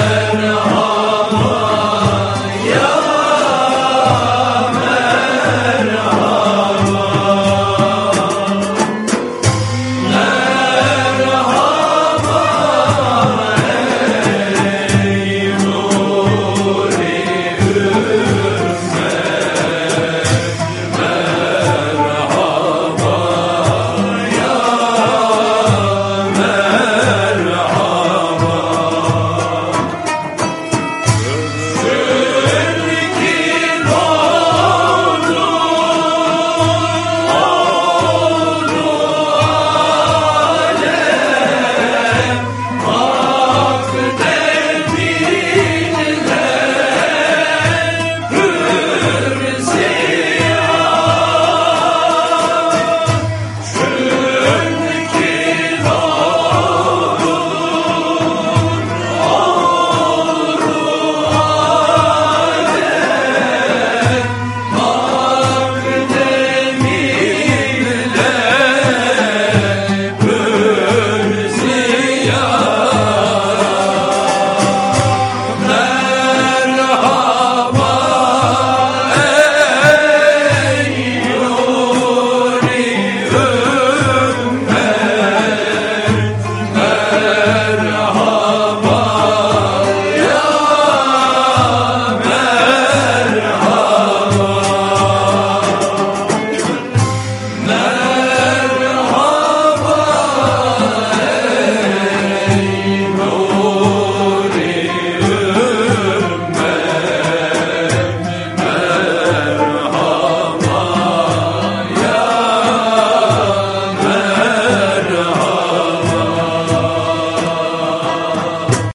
أنا